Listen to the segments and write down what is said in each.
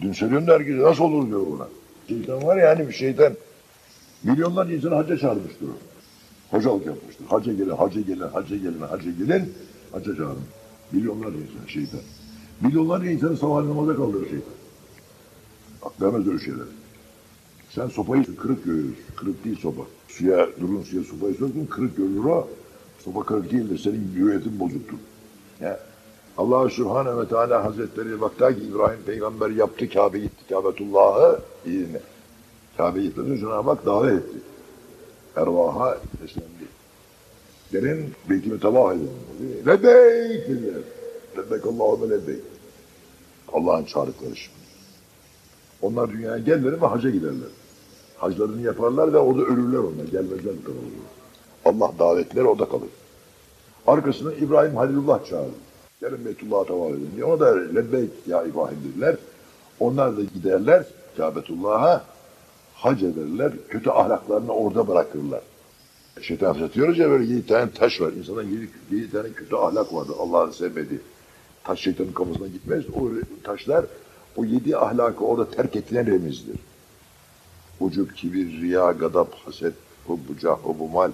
Dün söylüyorum da herkese nasıl olur diyor buna. Şeytan var ya hani bir şeytan. Milyonlarca insanı hacca çağırmıştır. Hocalık yapmıştır. Hacca gelin, hacca gelin, hacca gelin, hacca gelin. Hacca çağırın. Milyonlarca insan şeytan. Milyonlarca insanı sabah namaza kaldırır şeytan. Vermez öyle şeyler. Sen sopayı kırık görüyorsun. Kırık değil sopa. Suya, durun suya sopayı sokun, kırık görülür o. Sopa kırık değildir, senin hüviyetin bozuktur. Ya. Allah Subhanahu ve Teala Hazretleri vakta ki İbrahim peygamber yaptı Kabe gitti Kabetullah'ı yine. Kabe gitti Cenab-ı Hak davet etti. Ervaha seslendi. Gelin beytimi tavaf edin. dedi. Lebbeyk dediler. Lebbeyk Allahümme lebbeyk. Allah'ın çağrıkları şimdi. Onlar dünyaya gelirler ve hacca giderler. Haclarını yaparlar ve orada ölürler onlar. Gelmezler bu tarafa doğru. Allah davetleri orada kalır. Arkasına İbrahim Halilullah çağırdı. Gelin Beytullah'a tavaf edin diye. Ona da lebbeyk ya İbrahim dediler. Onlar da giderler Kabetullah'a hac ederler. Kötü ahlaklarını orada bırakırlar. Şeytan satıyoruz ya böyle yedi tane taş var. İnsana yedi, yedi tane kötü ahlak vardır. Allah'ın sevmediği. Taş şeytanın kafasına gitmez. O taşlar o yedi ahlakı orada terk edilen remizdir. Ucub, kibir, riya, gadap, haset, hubbu, cah, hubbu, mal.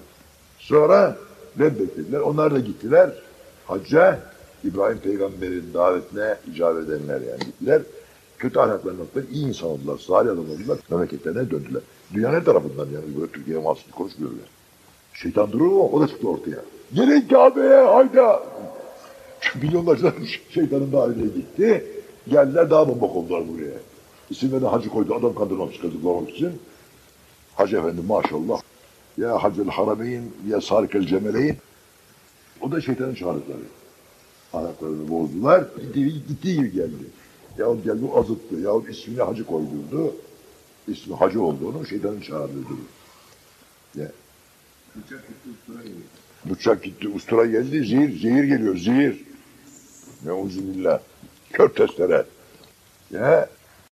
Sonra reddetlediler. Onlar da gittiler hacca. İbrahim peygamberin davetine icabet edenler yani gittiler. Kötü ahlaklarını noktalar, iyi insan oldular, salih adam oldular, memleketlerine döndüler. Dünyanın her tarafından yani böyle Türkiye'ye mahsus konuşmuyorlar. Şeytan durur mu? O da çıktı ortaya. Gelin Kabe'ye hayda! Milyonlarca şeytanın davetine gitti. Geldiler daha bomba oldular buraya. İsimlerine hacı koydu adam kandırmak için, kazıklamak için. Hacı efendi maşallah. Ya hacel harameyn ya sarikel cemeleyn. O da şeytanın çağrıkları. Ayaklarını bozdular. Gittiği, gittiği gibi geldi. Yahut geldi azıttı. Yahut ismini hacı koydurdu. İsmi hacı olduğunu şeytanın çağırdığı. Ya. Bıçak gitti, ustura geldi, zehir, zehir geliyor, zehir. Neuzubillah. Kör testere. Ya